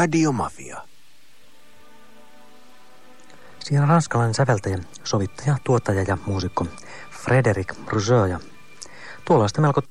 Radiomafia. Siinä ranskalainen säveltäjä, sovittaja, tuottaja ja muusikko Frederic Rousseau. Ja tuollaista melko...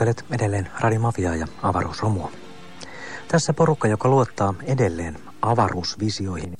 Kuuntelet edelleen Radimafiaa ja avaruusromua. Tässä porukka, joka luottaa edelleen avaruusvisioihin.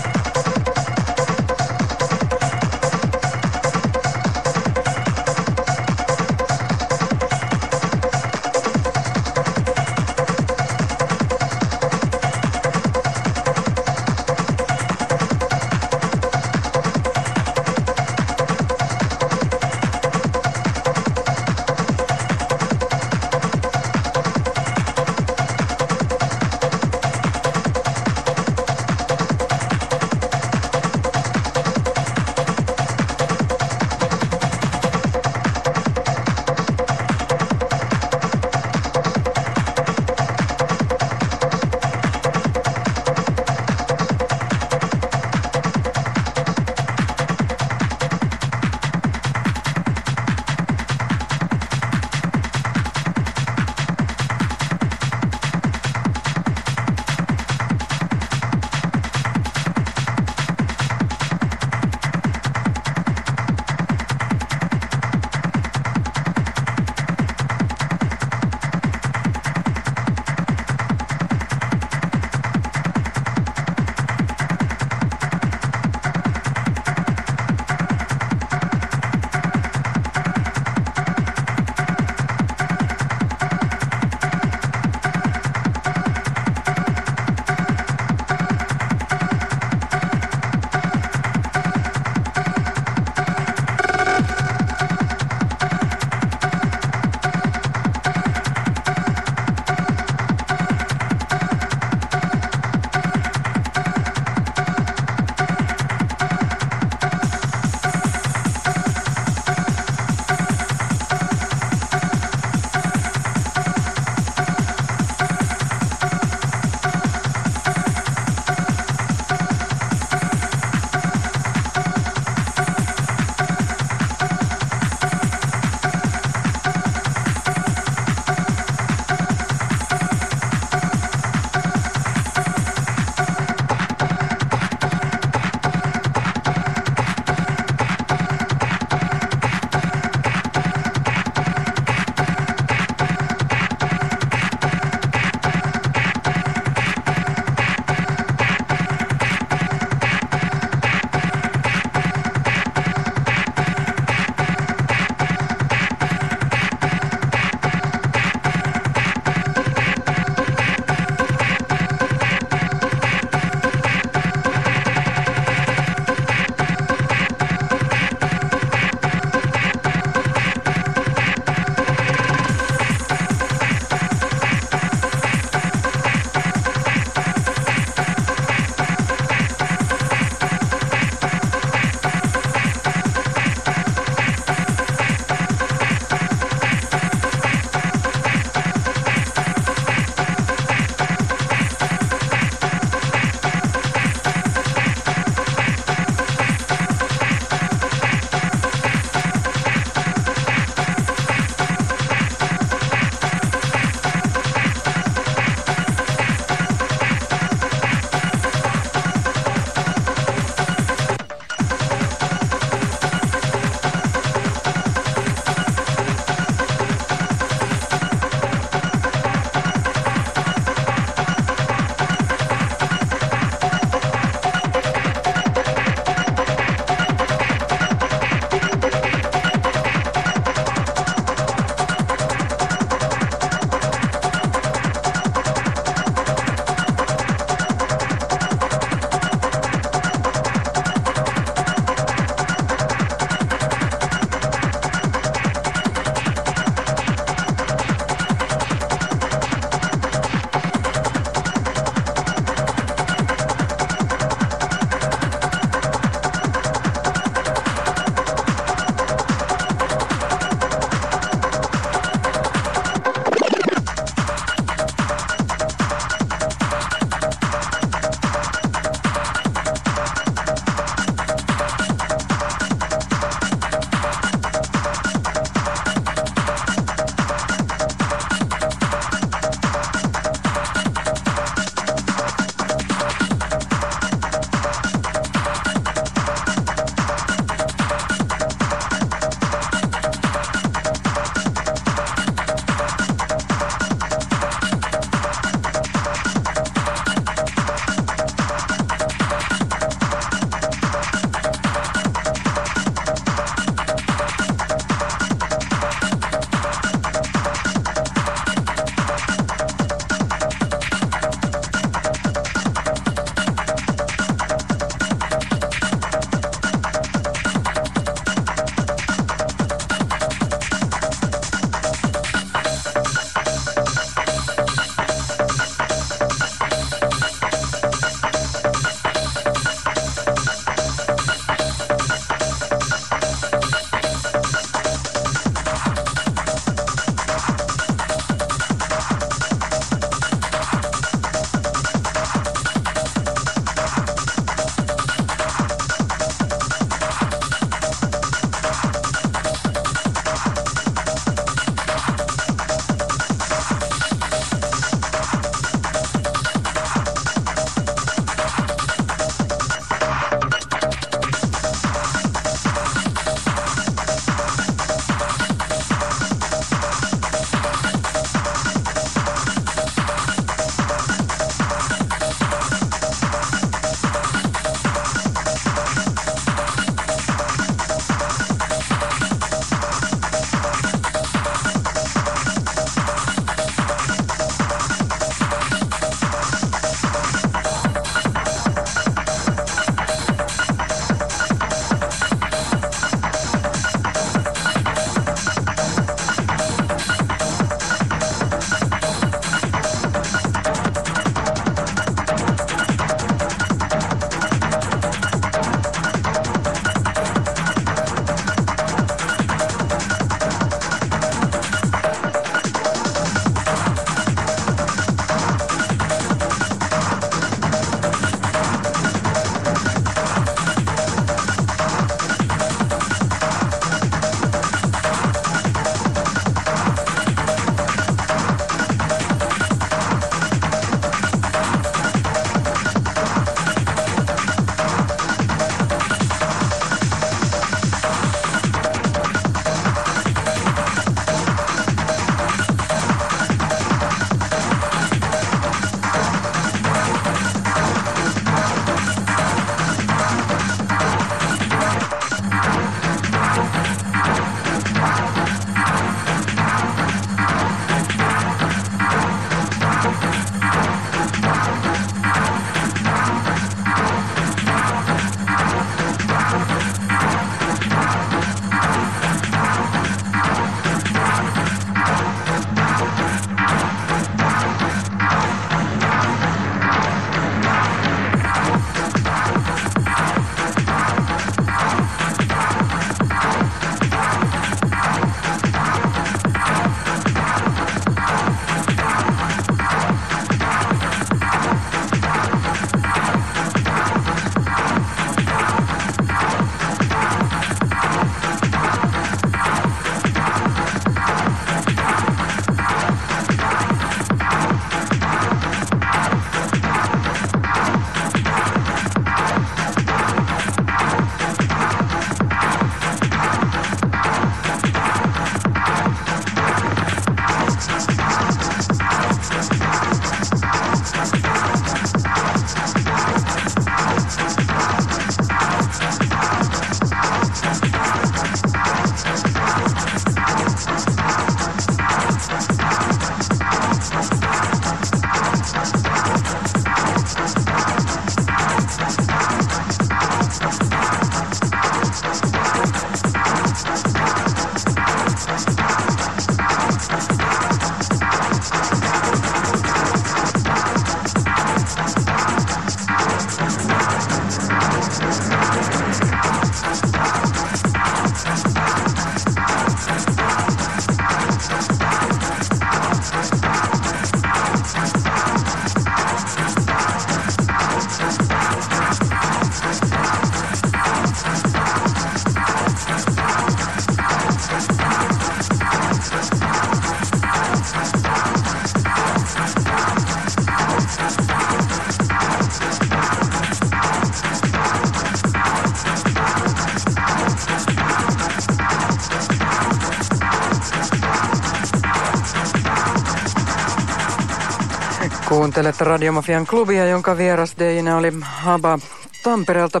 Kuuntelet Radiomafian klubia, jonka vieras Deina oli Haba Tampereelta.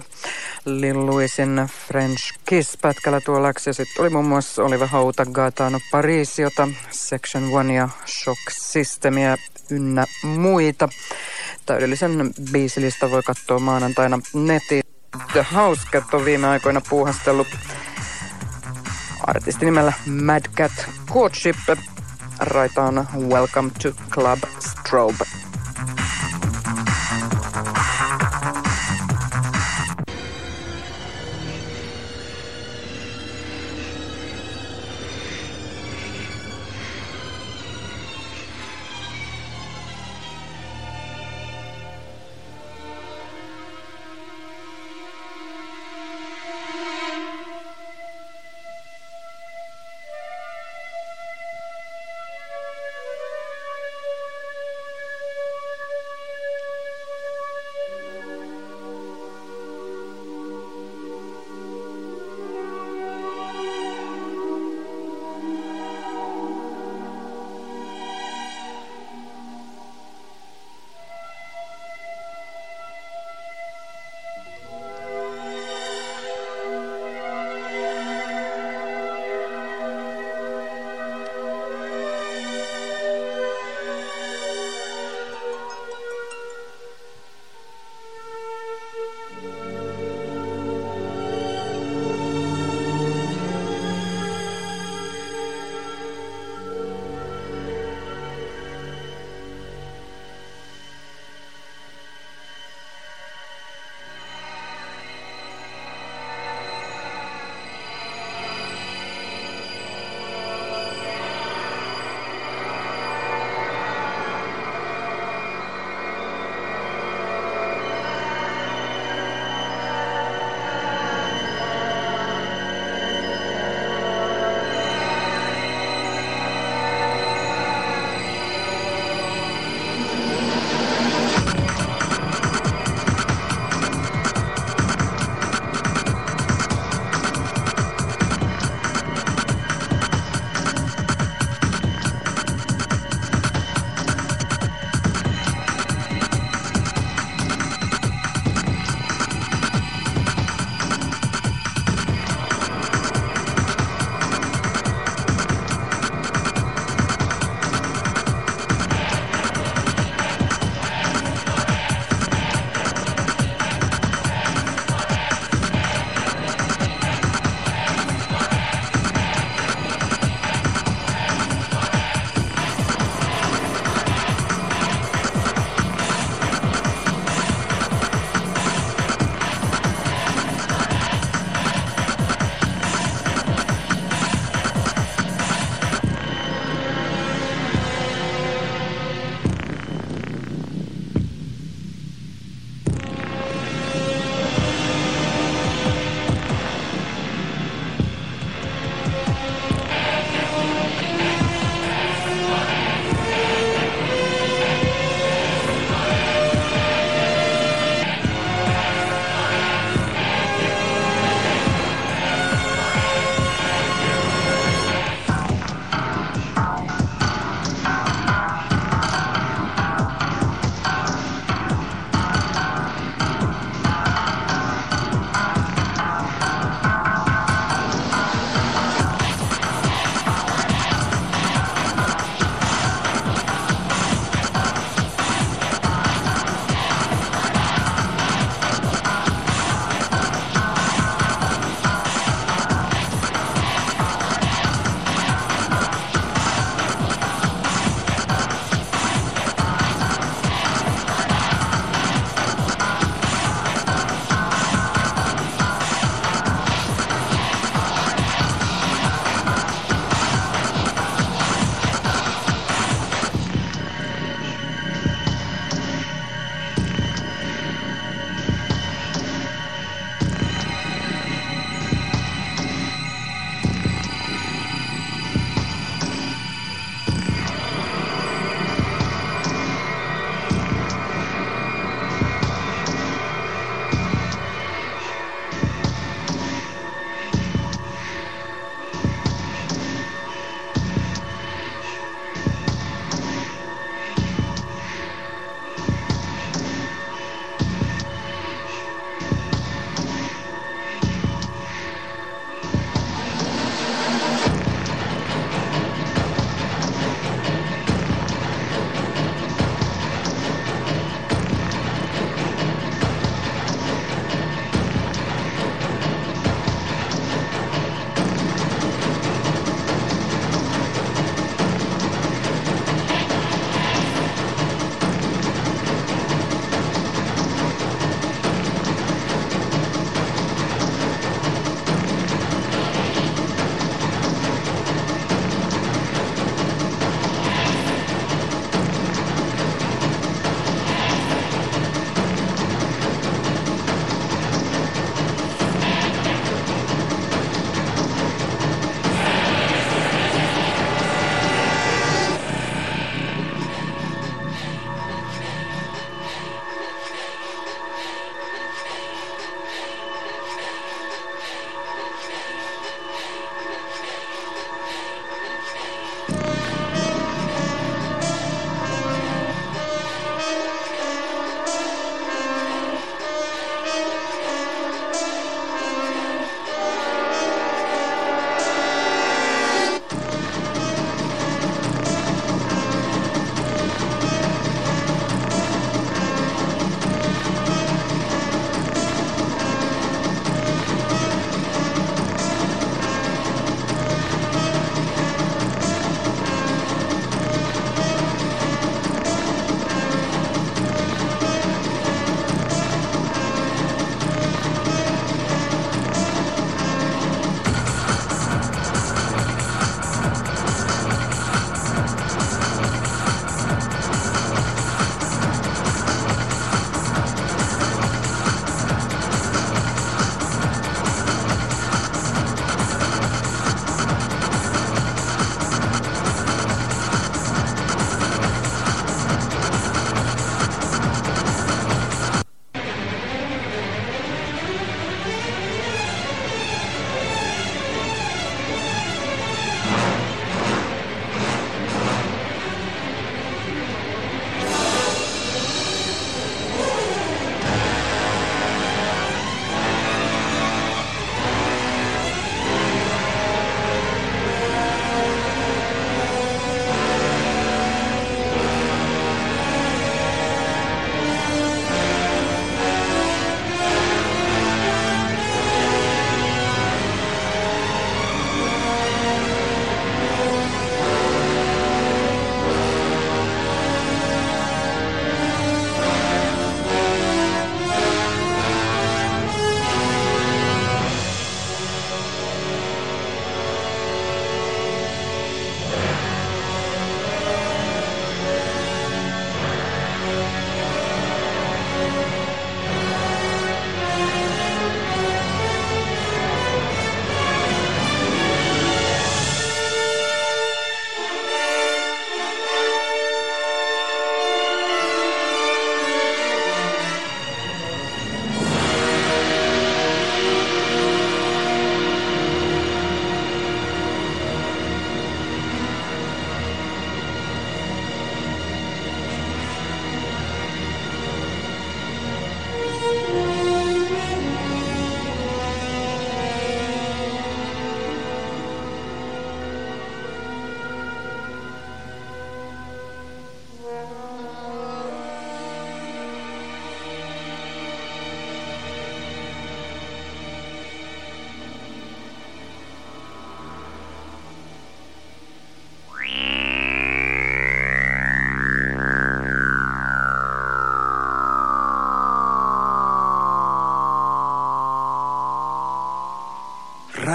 Lil Louisin French Kiss-pätkällä tuollaksi. Ja sitten oli muun muassa Oliva Hauta, Gaetano Parisiota, Section One ja Shock Systemia ynnä muita. Täydellisen biisilista voi katsoa maanantaina netin. The Housecat on viime aikoina puuhastellut artistinimellä Mad Cat Courtship. Raitaan Welcome to Club Strobe.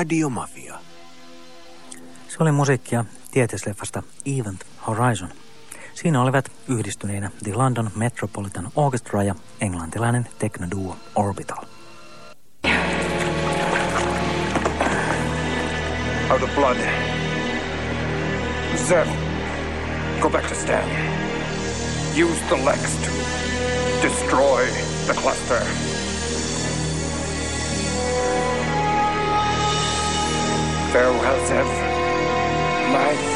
Radiomafia. Se oli musiikkia tieteisleffasta Event Horizon. Siinä olivat yhdistyneinä The London Metropolitan Orchestra ja englantilainen teknoduo Orbital. Out of blood. Zev, go back to Stan. Use the Lex to destroy the cluster. Farewell, Zev. My